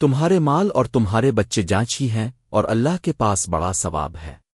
تمہارے مال اور تمہارے بچے جانچ ہی ہیں اور اللہ کے پاس بڑا ثواب ہے۔